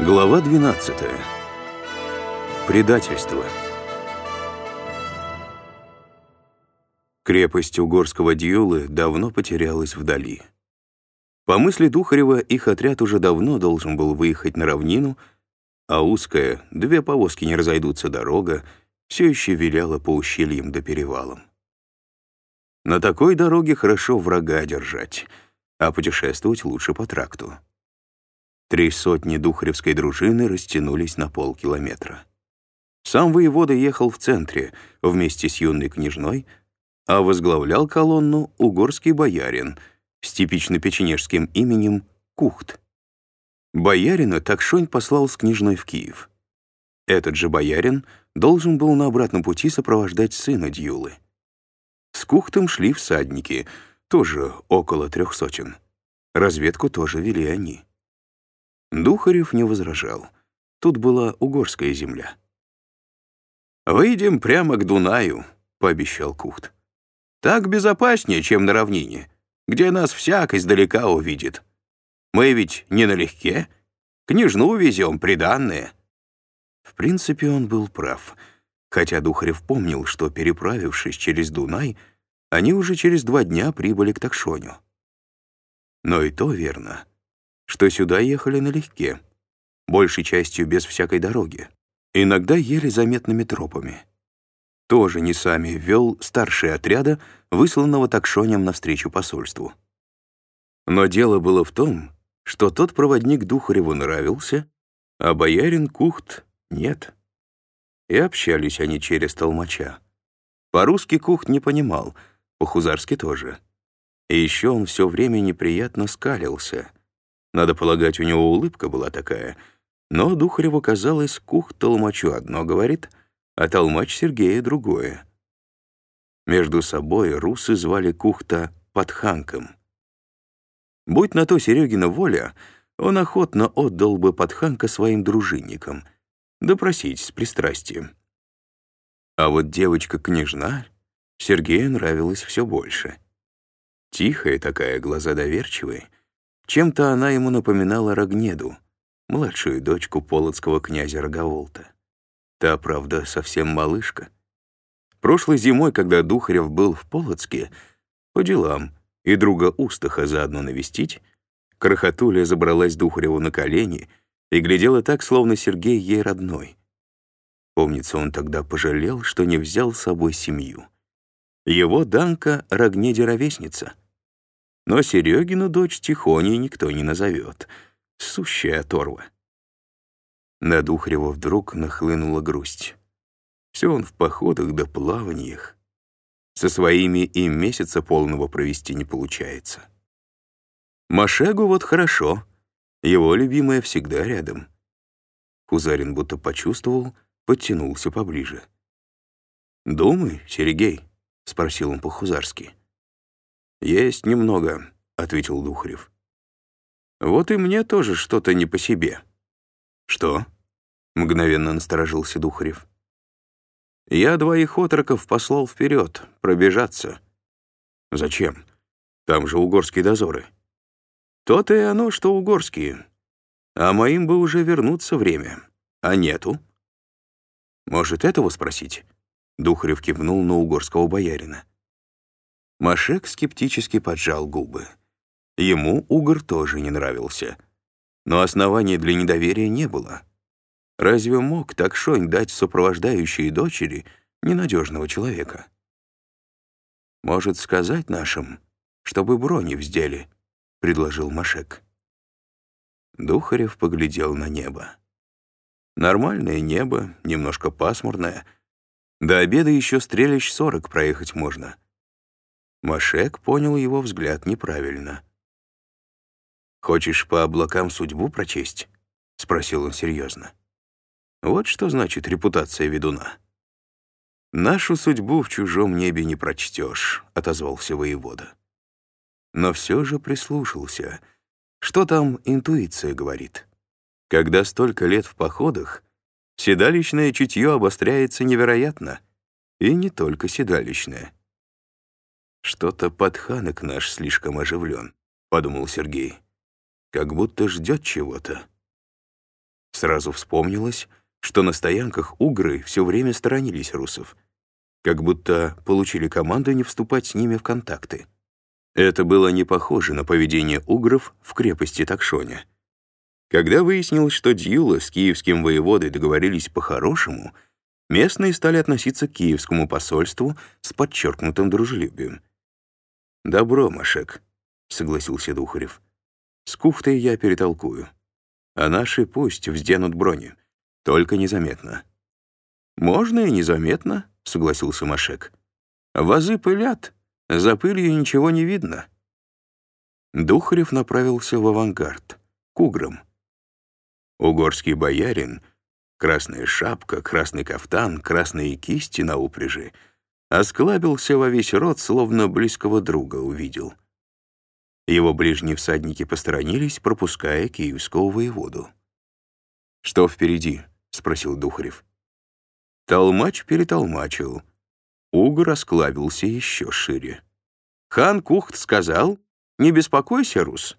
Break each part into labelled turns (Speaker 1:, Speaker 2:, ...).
Speaker 1: Глава 12. Предательство. Крепость угорского Дьюлы давно потерялась вдали. По мысли Духарева, их отряд уже давно должен был выехать на равнину, а узкая, две повозки не разойдутся дорога, все еще виляла по ущельям до перевалам. На такой дороге хорошо врага держать, а путешествовать лучше по тракту. Три сотни духаревской дружины растянулись на полкилометра. Сам воевода ехал в центре вместе с юной княжной, а возглавлял колонну угорский боярин с типично печенежским именем Кухт. Боярина Такшонь послал с княжной в Киев. Этот же боярин должен был на обратном пути сопровождать сына Дьюлы. С Кухтом шли всадники, тоже около трех сотен. Разведку тоже вели они. Духарев не возражал. Тут была угорская земля. «Выйдем прямо к Дунаю», — пообещал Кухт. «Так безопаснее, чем на равнине, где нас всяк издалека увидит. Мы ведь не налегке. Княжну везем, приданные». В принципе, он был прав, хотя Духарев помнил, что, переправившись через Дунай, они уже через два дня прибыли к Такшоню. Но и то верно что сюда ехали налегке, большей частью без всякой дороги, иногда еле заметными тропами. Тоже не сами вел старший отряда, высланного такшонем навстречу посольству. Но дело было в том, что тот проводник Духареву нравился, а боярин Кухт — нет. И общались они через толмача. По-русски Кухт не понимал, по-хузарски тоже. И еще он все время неприятно скалился — надо полагать, у него улыбка была такая. Но Духареву казалось, Кух Толмачу одно говорит, а Толмач Сергея другое. Между собой русы звали Кухта Подханком. Будь на то Серегина воля, он охотно отдал бы Подханка своим дружинникам, допросить с пристрастием. А вот девочка-княжна Сергею нравилась все больше. Тихая такая, глаза доверчивые — чем-то она ему напоминала Рогнеду, младшую дочку полоцкого князя Роговолта. Та, правда, совсем малышка. Прошлой зимой, когда Духарев был в Полоцке, по делам, и друга Устаха заодно навестить, Крохотуля забралась Духареву на колени и глядела так, словно Сергей ей родной. Помнится, он тогда пожалел, что не взял с собой семью. Его Данка — Рогнеде ровесница — но Серегину дочь Тихоней никто не назовет. Сущая оторва. На Духарева вдруг нахлынула грусть. Все он в походах да плаваниях. Со своими и месяца полного провести не получается. Машегу вот хорошо. Его любимая всегда рядом. Хузарин будто почувствовал, подтянулся поближе. «Думай, Сергей», — спросил он по-хузарски. «Есть немного», — ответил Духарев. «Вот и мне тоже что-то не по себе». «Что?» — мгновенно насторожился Духарев. «Я двоих отроков послал вперед, пробежаться». «Зачем? Там же угорские дозоры». «То-то и оно, что угорские. А моим бы уже вернуться время. А нету». «Может, этого спросить?» Духарев кивнул на угорского боярина. Машек скептически поджал губы. Ему угор тоже не нравился. Но оснований для недоверия не было. Разве мог Такшонь дать сопровождающей дочери ненадежного человека? «Может, сказать нашим, чтобы брони вздели?» — предложил Машек. Духарев поглядел на небо. Нормальное небо, немножко пасмурное. До обеда еще стрелищ сорок проехать можно — Машек понял его взгляд неправильно. «Хочешь по облакам судьбу прочесть?» — спросил он серьезно. «Вот что значит репутация ведуна». «Нашу судьбу в чужом небе не прочтешь», — отозвался воевода. Но все же прислушался. Что там интуиция говорит? Когда столько лет в походах, седалищное чутье обостряется невероятно. И не только седалищное — «Что-то подханок наш слишком оживлен», — подумал Сергей. «Как будто ждет чего-то». Сразу вспомнилось, что на стоянках угры все время сторонились русов, как будто получили команду не вступать с ними в контакты. Это было не похоже на поведение угров в крепости Такшоня. Когда выяснилось, что Дьюла с киевским воеводой договорились по-хорошему, местные стали относиться к киевскому посольству с подчеркнутым дружелюбием. «Добро, Машек», — согласился Духарев. «С кухтой я перетолкую. А наши пусть взденут брони, только незаметно». «Можно и незаметно», — согласился Машек. «Вазы пылят, за пылью ничего не видно». Духарев направился в авангард, к уграм. Угорский боярин, красная шапка, красный кафтан, красные кисти на упряжи, осклабился во весь рот, словно близкого друга увидел. Его ближние всадники посторонились, пропуская киевского воеводу. «Что впереди?» — спросил Духарев. Толмач перетолмачил. Угор осклабился еще шире. Хан Кухт сказал, «Не беспокойся, Рус,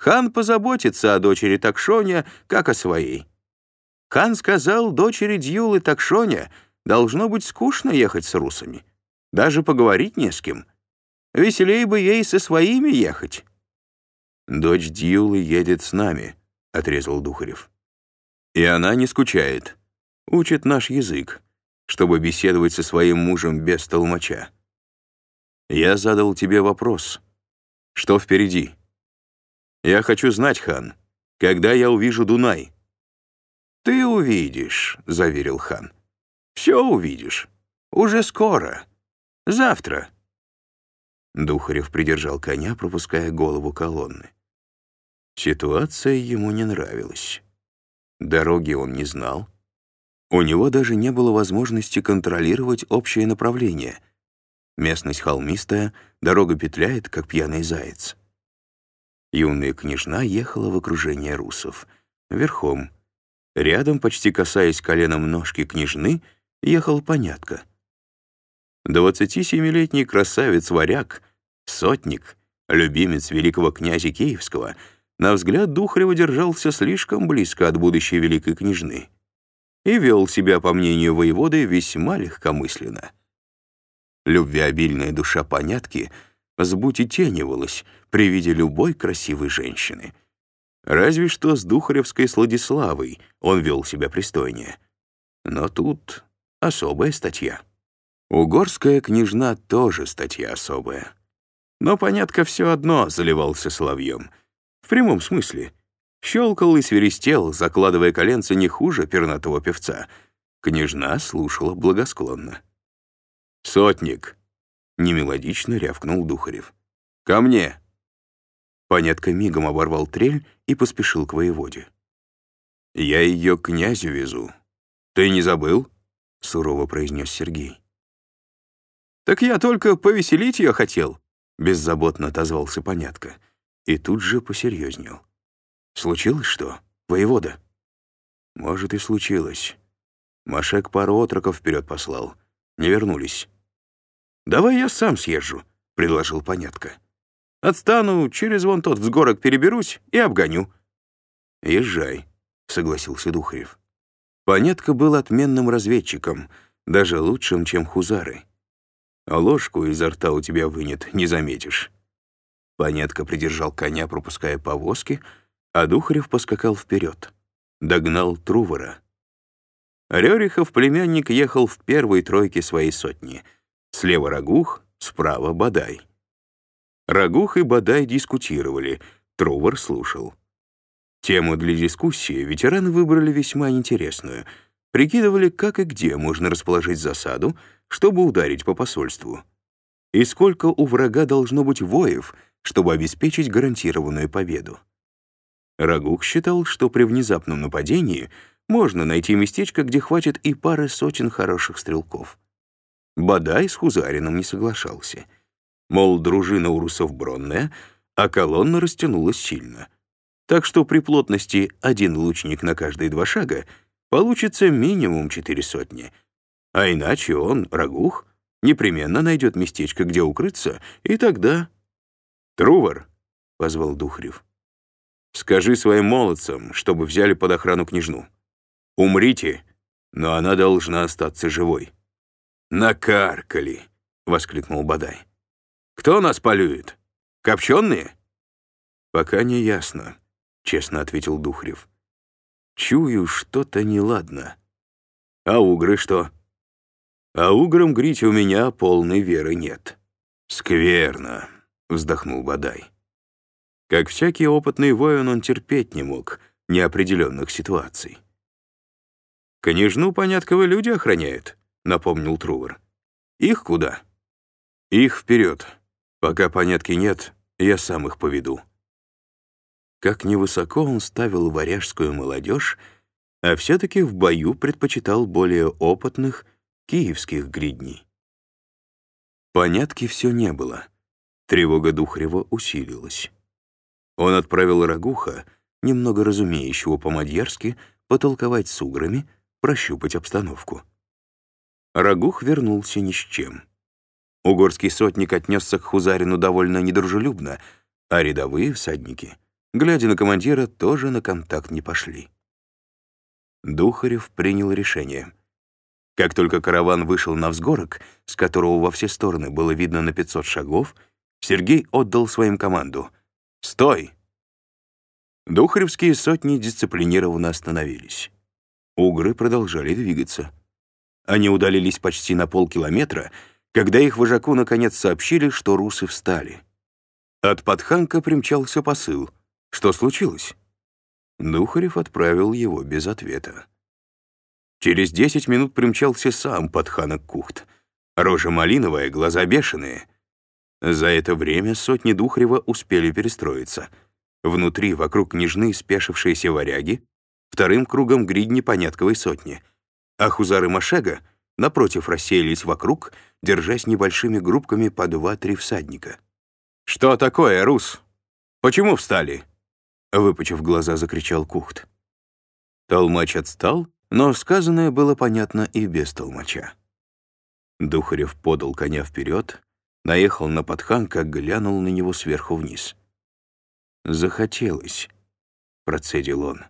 Speaker 1: Хан позаботится о дочери Такшоня, как о своей. Хан сказал дочери Дьюлы Такшоня, должно быть скучно ехать с русами. Даже поговорить не с кем. Веселей бы ей со своими ехать. «Дочь Дьюлы едет с нами», — отрезал Духарев. «И она не скучает. Учит наш язык, чтобы беседовать со своим мужем без толмача. Я задал тебе вопрос. Что впереди?» Я хочу знать, хан, когда я увижу Дунай?» «Ты увидишь», — заверил хан. «Все увидишь. Уже скоро. Завтра». Духарев придержал коня, пропуская голову колонны. Ситуация ему не нравилась. Дороги он не знал. У него даже не было возможности контролировать общее направление. Местность холмистая, дорога петляет, как пьяный заяц. Юная княжна ехала в окружении русов. Верхом. Рядом, почти касаясь коленом ножки княжны, ехал понятка. 27-летний красавец-варяг, сотник, любимец великого князя Киевского, на взгляд Духарева держался слишком близко от будущей великой княжны и вел себя, по мнению воеводы, весьма легкомысленно. Любвеобильная душа понятки — сбутетенивалась при виде любой красивой женщины. Разве что с Духаревской Сладиславой он вел себя пристойнее. Но тут особая статья. Угорская княжна тоже статья особая. Но, понятно, все одно заливался соловьем. В прямом смысле. Щелкал и свиристел, закладывая коленца не хуже пернатого певца. Княжна слушала благосклонно. «Сотник», Немелодично рявкнул Духарев. «Ко мне!» Понятко мигом оборвал трель и поспешил к воеводе. «Я ее князю везу. Ты не забыл?» — сурово произнес Сергей. «Так я только повеселить ее хотел», — беззаботно отозвался Понятко. И тут же посерьезнел. «Случилось что, воевода?» «Может, и случилось. Машек пару отроков вперед послал. Не вернулись. «Давай я сам съезжу», — предложил Понятко. «Отстану, через вон тот взгорок переберусь и обгоню». «Езжай», — согласился Духарев. Понятко был отменным разведчиком, даже лучшим, чем хузары. А ложку изо рта у тебя вынет, не заметишь. Понятко придержал коня, пропуская повозки, а Духарев поскакал вперед. Догнал Трувора. Рерихов племянник ехал в первой тройке своей сотни — Слева Рагух, справа Бадай. Рагух и Бадай дискутировали, Трувор слушал. Тему для дискуссии ветераны выбрали весьма интересную. Прикидывали, как и где можно расположить засаду, чтобы ударить по посольству. И сколько у врага должно быть воев, чтобы обеспечить гарантированную победу. Рагух считал, что при внезапном нападении можно найти местечко, где хватит и пары сотен хороших стрелков. Бадай с Хузарином не соглашался. Мол, дружина у русов бронная, а колонна растянулась сильно. Так что при плотности один лучник на каждые два шага получится минимум четыре сотни. А иначе он, Рагух, непременно найдет местечко, где укрыться, и тогда... «Трувор!» — позвал Духрев. Скажи своим молодцам, чтобы взяли под охрану княжну. Умрите, но она должна остаться живой». «Накаркали!» — воскликнул Бадай. «Кто нас полюет? Копченые?» «Пока не ясно», — честно ответил Духрев. «Чую, что-то неладно. А угры что?» «А уграм грить у меня полной веры нет». «Скверно», — вздохнул Бадай. Как всякий опытный воин, он терпеть не мог неопределенных ситуаций. «Княжну понятковые люди охраняют», — напомнил Трувор. «Их куда?» «Их вперед. Пока понятки нет, я сам их поведу». Как невысоко он ставил варяжскую молодежь, а все-таки в бою предпочитал более опытных киевских гридней. Понятки все не было. Тревога Духарева усилилась. Он отправил Рагуха, немного разумеющего по-мадьярски, потолковать с уграми, прощупать обстановку. Рагух вернулся ни с чем. Угорский сотник отнесся к Хузарину довольно недружелюбно, а рядовые всадники, глядя на командира, тоже на контакт не пошли. Духарев принял решение. Как только караван вышел на взгорок, с которого во все стороны было видно на 500 шагов, Сергей отдал своим команду — «Стой!» Духаревские сотни дисциплинированно остановились. Угры продолжали двигаться. Они удалились почти на полкилометра, когда их вожаку наконец сообщили, что русы встали. От подханка примчался посыл. Что случилось? Духарев отправил его без ответа. Через десять минут примчался сам подханок Кухт. Рожа малиновая, глаза бешеные. За это время сотни Духарева успели перестроиться. Внутри, вокруг княжны, спешившиеся варяги, вторым кругом гридни понятковой сотни, а хузары Машега, напротив, рассеялись вокруг, держась небольшими группками по два-три всадника. «Что такое, Рус? Почему встали?» Выпучив глаза, закричал Кухт. Толмач отстал, но сказанное было понятно и без толмача. Духарев подал коня вперед, наехал на подханка, глянул на него сверху вниз. «Захотелось», — процедил он.